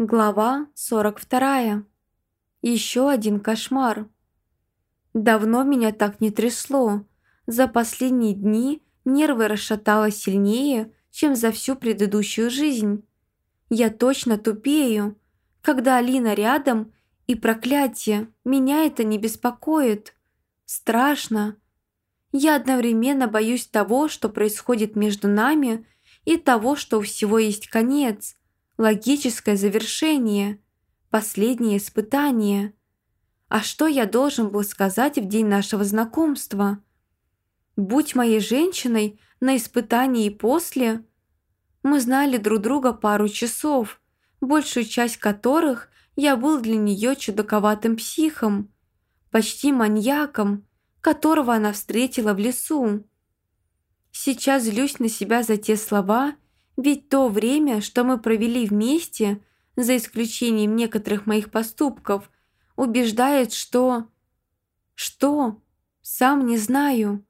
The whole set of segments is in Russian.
Глава 42. Еще один кошмар. Давно меня так не трясло. За последние дни нервы расшатало сильнее, чем за всю предыдущую жизнь. Я точно тупею. Когда Алина рядом и проклятие, меня это не беспокоит. Страшно. Я одновременно боюсь того, что происходит между нами, и того, что у всего есть конец – логическое завершение, последнее испытание. А что я должен был сказать в день нашего знакомства? Будь моей женщиной на испытании и после. Мы знали друг друга пару часов, большую часть которых я был для нее чудаковатым психом, почти маньяком, которого она встретила в лесу. Сейчас злюсь на себя за те слова – ведь то время, что мы провели вместе, за исключением некоторых моих поступков, убеждает, что... Что? Сам не знаю.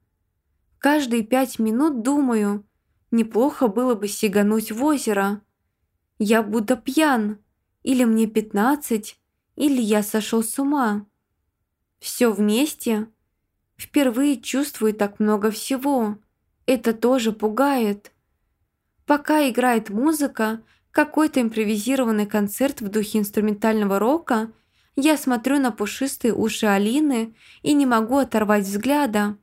Каждые пять минут думаю, неплохо было бы сигануть в озеро. Я будто пьян, или мне пятнадцать, или я сошел с ума. Все вместе. Впервые чувствую так много всего. Это тоже пугает. Пока играет музыка, какой-то импровизированный концерт в духе инструментального рока, я смотрю на пушистые уши Алины и не могу оторвать взгляда.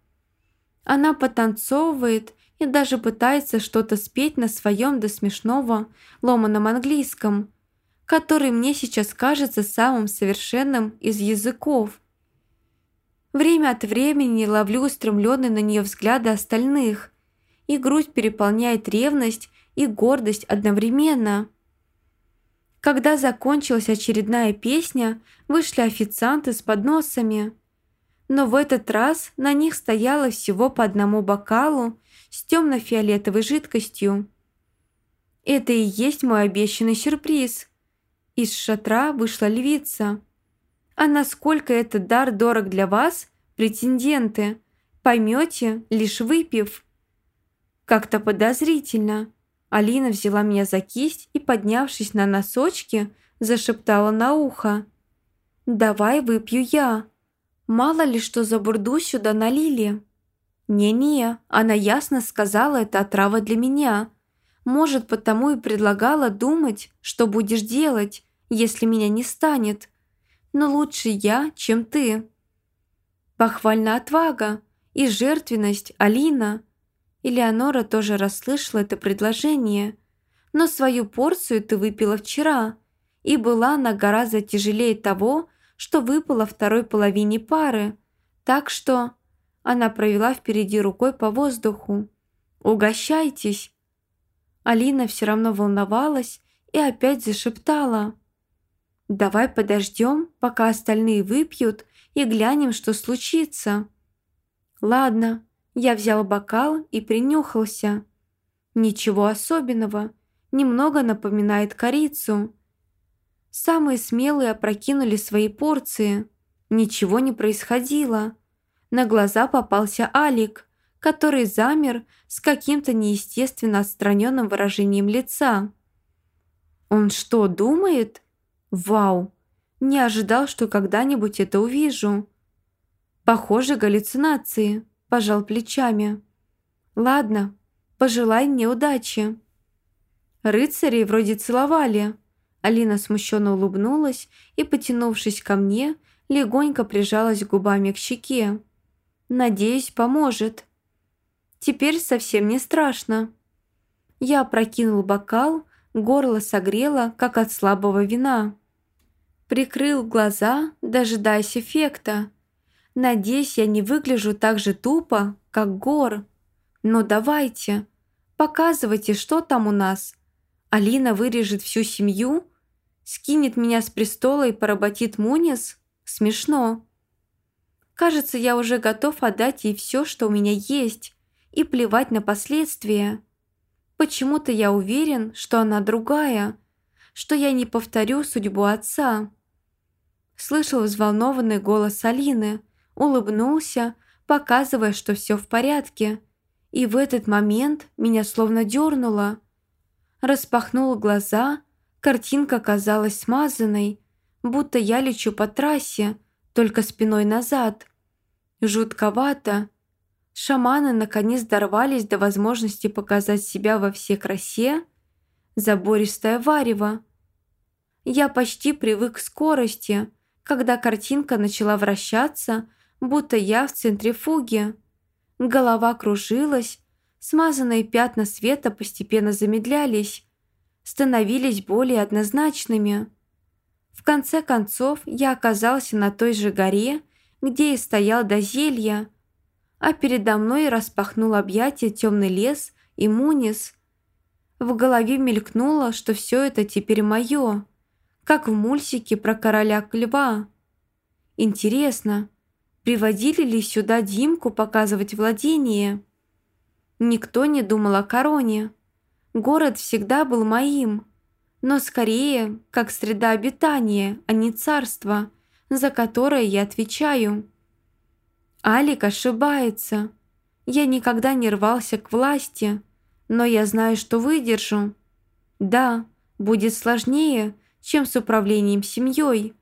Она потанцовывает и даже пытается что-то спеть на своем до смешного ломаном английском, который мне сейчас кажется самым совершенным из языков. Время от времени ловлю устремленные на нее взгляды остальных, и грудь переполняет ревность и гордость одновременно. Когда закончилась очередная песня, вышли официанты с подносами. Но в этот раз на них стояло всего по одному бокалу с темно-фиолетовой жидкостью. Это и есть мой обещанный сюрприз. Из шатра вышла львица. А насколько этот дар дорог для вас, претенденты, поймете, лишь выпив. Как-то подозрительно. Алина взяла меня за кисть и, поднявшись на носочки, зашептала на ухо. «Давай выпью я. Мало ли что за бурду сюда налили». «Не-не, она ясно сказала, это отрава для меня. Может, потому и предлагала думать, что будешь делать, если меня не станет. Но лучше я, чем ты». Похвальна отвага и жертвенность, Алина – Элеонора тоже расслышала это предложение. Но свою порцию ты выпила вчера, и была она гораздо тяжелее того, что выпала второй половине пары. Так что она провела впереди рукой по воздуху. «Угощайтесь!» Алина все равно волновалась и опять зашептала. «Давай подождем, пока остальные выпьют, и глянем, что случится». «Ладно», я взял бокал и принюхался. Ничего особенного, немного напоминает корицу. Самые смелые опрокинули свои порции. Ничего не происходило. На глаза попался Алик, который замер с каким-то неестественно отстраненным выражением лица. «Он что, думает? Вау! Не ожидал, что когда-нибудь это увижу. Похоже, галлюцинации» пожал плечами. «Ладно, пожелай мне удачи». Рыцари вроде целовали. Алина смущенно улыбнулась и, потянувшись ко мне, легонько прижалась губами к щеке. «Надеюсь, поможет». Теперь совсем не страшно. Я опрокинул бокал, горло согрело, как от слабого вина. Прикрыл глаза, дожидаясь эффекта. Надеюсь, я не выгляжу так же тупо, как Гор. Но давайте, показывайте, что там у нас. Алина вырежет всю семью, скинет меня с престола и поработит Мунис? Смешно. Кажется, я уже готов отдать ей все, что у меня есть, и плевать на последствия. Почему-то я уверен, что она другая, что я не повторю судьбу отца. Слышал взволнованный голос Алины – улыбнулся, показывая, что все в порядке. И в этот момент меня словно дернуло. Распахнул глаза, Картинка казалась смазанной, будто я лечу по трассе, только спиной назад. Жутковато. Шаманы наконец дорвались до возможности показать себя во всей красе. Забористое варево. Я почти привык к скорости, когда картинка начала вращаться, будто я в центрифуге. Голова кружилась, смазанные пятна света постепенно замедлялись, становились более однозначными. В конце концов я оказался на той же горе, где и стоял до зелья, а передо мной распахнул объятия темный лес и Мунис. В голове мелькнуло, что все это теперь мое, как в мультике про короля льва. Интересно, приводили ли сюда Димку показывать владение? Никто не думал о короне. Город всегда был моим, но скорее как среда обитания, а не царство, за которое я отвечаю. Алик ошибается. Я никогда не рвался к власти, но я знаю, что выдержу. Да, будет сложнее, чем с управлением семьей.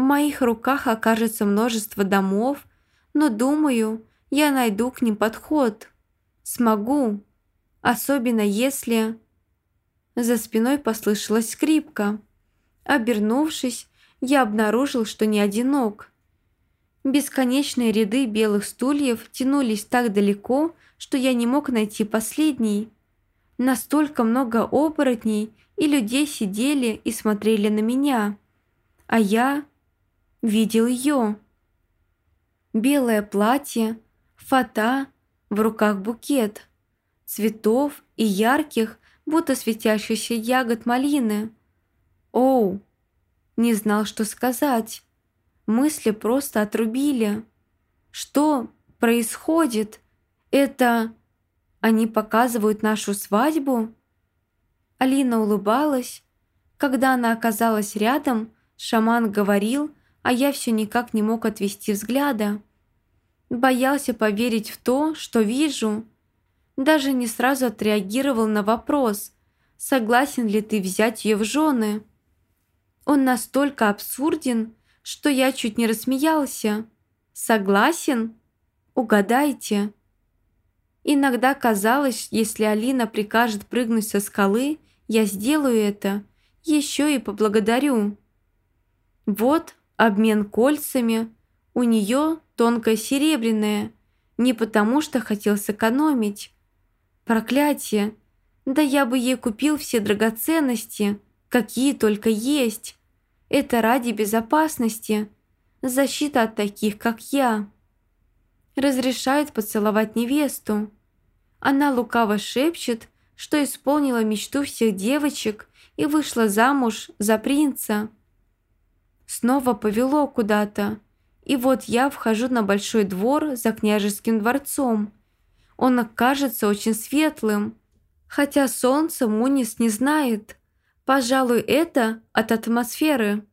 В моих руках окажется множество домов, но, думаю, я найду к ним подход. Смогу. Особенно если... За спиной послышалась скрипка. Обернувшись, я обнаружил, что не одинок. Бесконечные ряды белых стульев тянулись так далеко, что я не мог найти последний. Настолько много оборотней и людей сидели и смотрели на меня. А я видел ее. Белое платье, фата, в руках букет – цветов и ярких, будто светящихся ягод малины. Оу! Не знал, что сказать. Мысли просто отрубили. Что происходит? Это... Они показывают нашу свадьбу? Алина улыбалась. Когда она оказалась рядом, шаман говорил, а я все никак не мог отвести взгляда. Боялся поверить в то, что вижу – даже не сразу отреагировал на вопрос, согласен ли ты взять ее в жены. Он настолько абсурден, что я чуть не рассмеялся. Согласен? Угадайте. Иногда казалось, если Алина прикажет прыгнуть со скалы, я сделаю это, еще и поблагодарю. Вот обмен кольцами, у нее тонкое серебряное, не потому что хотел сэкономить, Проклятие! Да я бы ей купил все драгоценности, какие только есть. Это ради безопасности. Защита от таких, как я. Разрешает поцеловать невесту. Она лукаво шепчет, что исполнила мечту всех девочек и вышла замуж за принца. Снова повело куда-то. И вот я вхожу на большой двор за княжеским дворцом – он кажется очень светлым, хотя солнце Мунис не знает. Пожалуй, это от атмосферы.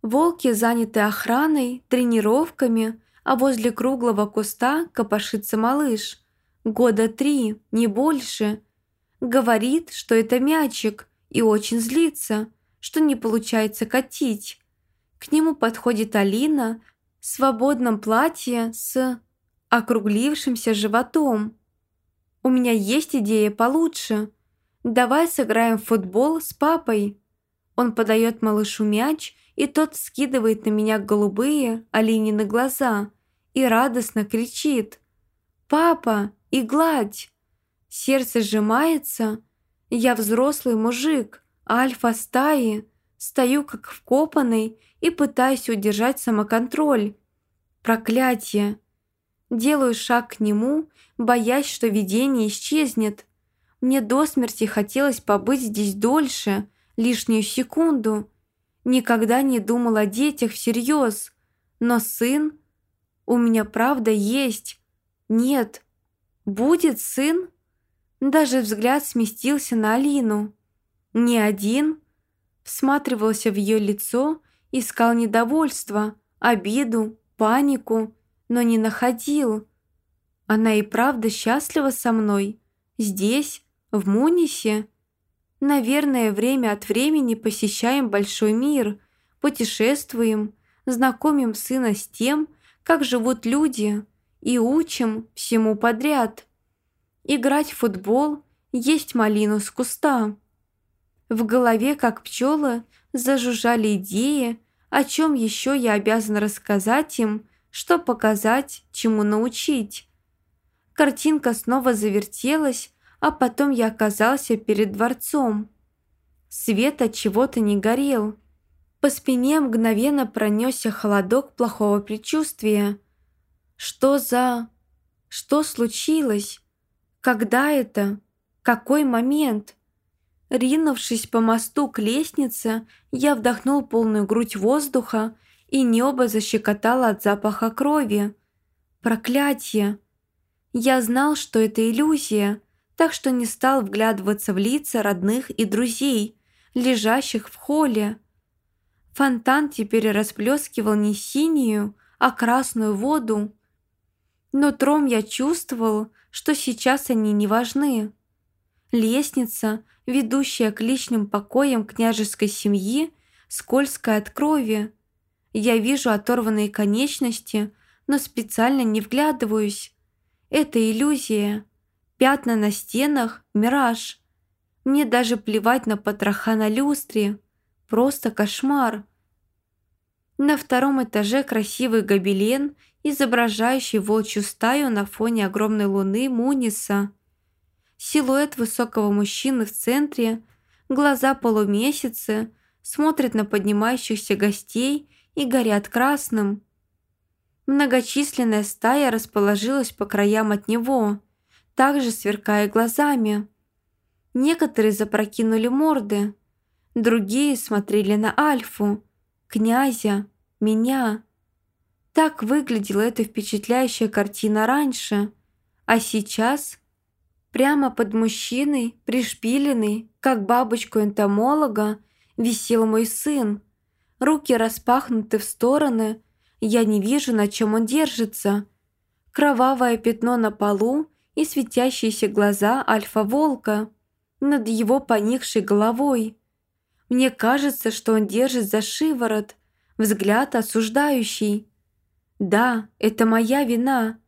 Волки заняты охраной, тренировками, а возле круглого куста копошится малыш. Года три, не больше. Говорит, что это мячик, и очень злится, что не получается катить. К нему подходит Алина в свободном платье с округлившимся животом. «У меня есть идея получше. Давай сыграем в футбол с папой». Он подает малышу мяч, и тот скидывает на меня голубые Алинины глаза и радостно кричит «Папа, и гладь!» Сердце сжимается. Я взрослый мужик, альфа стаи, стою как вкопанный и пытаюсь удержать самоконтроль. Проклятие! Делаю шаг к нему, боясь, что видение исчезнет. Мне до смерти хотелось побыть здесь дольше, лишнюю секунду. Никогда не думал о детях всерьез. Но сын... У меня правда есть. Нет. Будет сын? Даже взгляд сместился на Алину. Не один. Всматривался в ее лицо, искал недовольство, обиду, панику но не находил. Она и правда счастлива со мной? Здесь, в Мунисе? Наверное, время от времени посещаем большой мир, путешествуем, знакомим сына с тем, как живут люди, и учим всему подряд. Играть в футбол, есть малину с куста. В голове, как пчелы, зажужжали идеи, о чем еще я обязан рассказать им, что показать, чему научить. Картинка снова завертелась, а потом я оказался перед дворцом. Свет от чего-то не горел. По спине мгновенно пронесся холодок плохого предчувствия. Что за... Что случилось? Когда это? Какой момент? Ринувшись по мосту к лестнице, я вдохнул полную грудь воздуха, и небо защекотало от запаха крови. Проклятие! Я знал, что это иллюзия, так что не стал вглядываться в лица родных и друзей, лежащих в холле. Фонтан теперь расплескивал не синюю, а красную воду. Но тром я чувствовал, что сейчас они не важны. Лестница, ведущая к личным покоям княжеской семьи, скользкая от крови. Я вижу оторванные конечности, но специально не вглядываюсь. Это иллюзия. Пятна на стенах – мираж. Мне даже плевать на потроха на люстре. Просто кошмар. На втором этаже красивый гобелен, изображающий волчью стаю на фоне огромной луны Муниса. Силуэт высокого мужчины в центре, глаза полумесяцы, смотрят на поднимающихся гостей и горят красным. Многочисленная стая расположилась по краям от него – также сверкая глазами. Некоторые запрокинули морды, другие смотрели на Альфу, князя, меня. Так выглядела эта впечатляющая картина раньше, а сейчас прямо под мужчиной, пришпиленный, как бабочку энтомолога, висел мой сын. Руки распахнуты в стороны, я не вижу, на чем он держится. Кровавое пятно на полу и светящиеся глаза альфа-волка над его поникшей головой. Мне кажется, что он держит за шиворот, взгляд осуждающий. Да, это моя вина.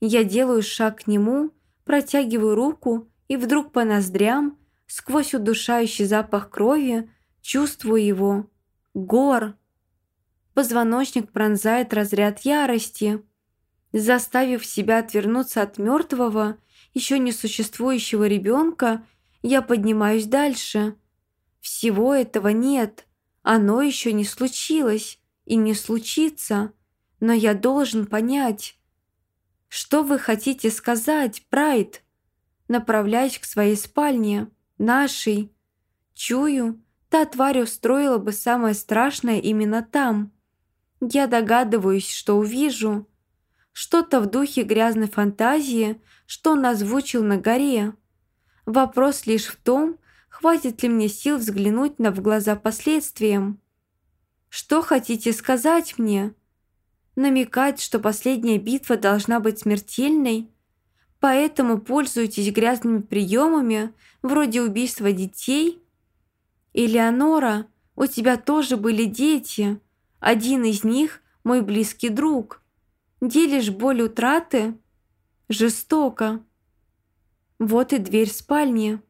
Я делаю шаг к нему, протягиваю руку, и вдруг по ноздрям, сквозь удушающий запах крови, чувствую его. Гор. Позвоночник пронзает разряд ярости. Заставив себя отвернуться от мертвого, еще не существующего ребенка, я поднимаюсь дальше. Всего этого нет. Оно еще не случилось и не случится. Но я должен понять. Что вы хотите сказать, Прайд? Направляюсь к своей спальне, нашей. Чую, та тварь устроила бы самое страшное именно там. Я догадываюсь, что увижу. Что-то в духе грязной фантазии, что он озвучил на горе. Вопрос лишь в том, хватит ли мне сил взглянуть на в глаза последствиям. Что хотите сказать мне? Намекать, что последняя битва должна быть смертельной? Поэтому пользуетесь грязными приемами, вроде убийства детей? Элеонора, у тебя тоже были дети. Один из них – мой близкий друг. Делишь боль утраты? Жестоко. Вот и дверь спальни.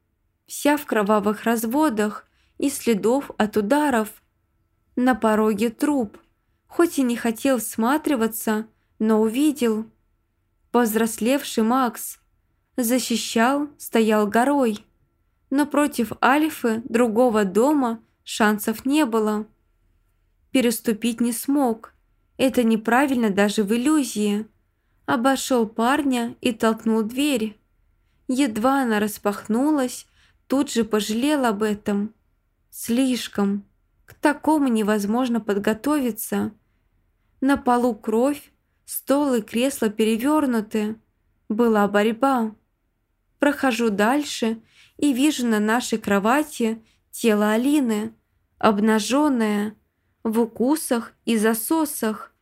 Вся в кровавых разводах и следов от ударов. На пороге труп. Хоть и не хотел всматриваться, но увидел. Повзрослевший Макс. Защищал, стоял горой. Но против Альфы другого дома шансов не было. Переступить не смог – это неправильно даже в иллюзии. Обошел парня и толкнул дверь. Едва она распахнулась, тут же пожалел об этом. Слишком. К такому невозможно подготовиться. На полу кровь, стол и кресло перевернуты. Была борьба. Прохожу дальше и вижу на нашей кровати тело Алины, обнаженное, в укусах и засосах.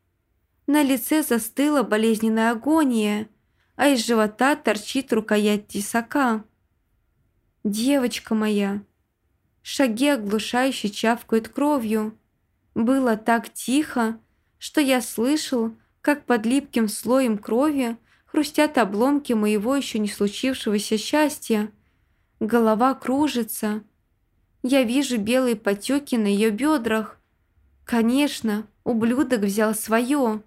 На лице застыла болезненная агония, а из живота торчит рукоять тесака. «Девочка моя, Шаги оглушающе чавкают кровью. Было так тихо, что я слышал, как под липким слоем крови хрустят обломки моего еще не случившегося счастья. Голова кружится. Я вижу белые потеки на ее бедрах. Конечно, ублюдок взял свое.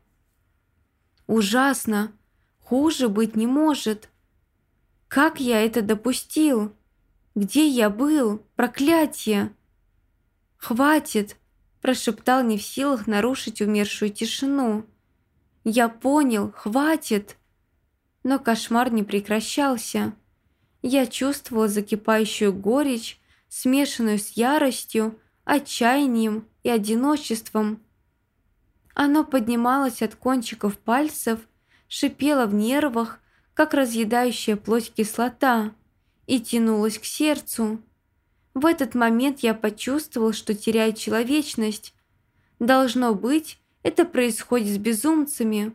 Ужасно. Хуже быть не может. Как я это допустил? Где я был? Проклятие! Хватит! Прошептал не в силах нарушить умершую тишину. Я понял, хватит! Но кошмар не прекращался. Я чувствовала закипающую горечь, смешанную с яростью, отчаянием и одиночеством. Оно поднималось от кончиков пальцев, шипело в нервах, как разъедающая плоть кислота, и тянулось к сердцу. В этот момент я почувствовал, что теряю человечность. Должно быть, это происходит с безумцами,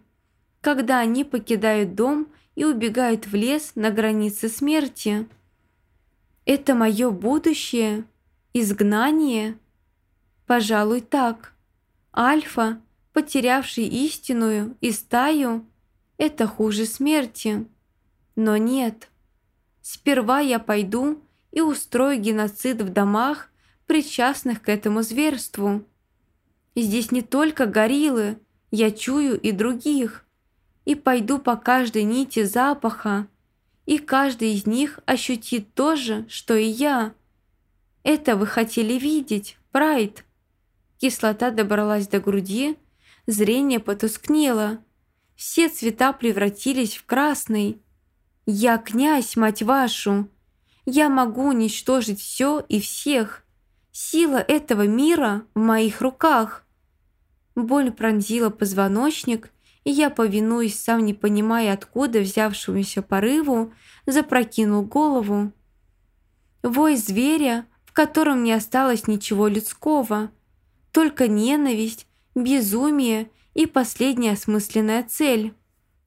когда они покидают дом и убегают в лес на границе смерти. Это мое будущее? Изгнание? Пожалуй, так. Альфа, потерявший истинную и стаю, это хуже смерти. Но нет. Сперва я пойду и устрою геноцид в домах, причастных к этому зверству. Здесь не только гориллы, я чую и других и пойду по каждой нити запаха, и каждый из них ощутит то же, что и я. Это вы хотели видеть, Прайд. Кислота добралась до груди, зрение потускнело. Все цвета превратились в красный. Я князь, мать вашу. Я могу уничтожить все и всех. Сила этого мира в моих руках. Боль пронзила позвоночник, и я, повинуясь, сам не понимая откуда взявшемуся порыву, запрокинул голову. Вой зверя, в котором не осталось ничего людского, только ненависть, безумие и последняя осмысленная цель –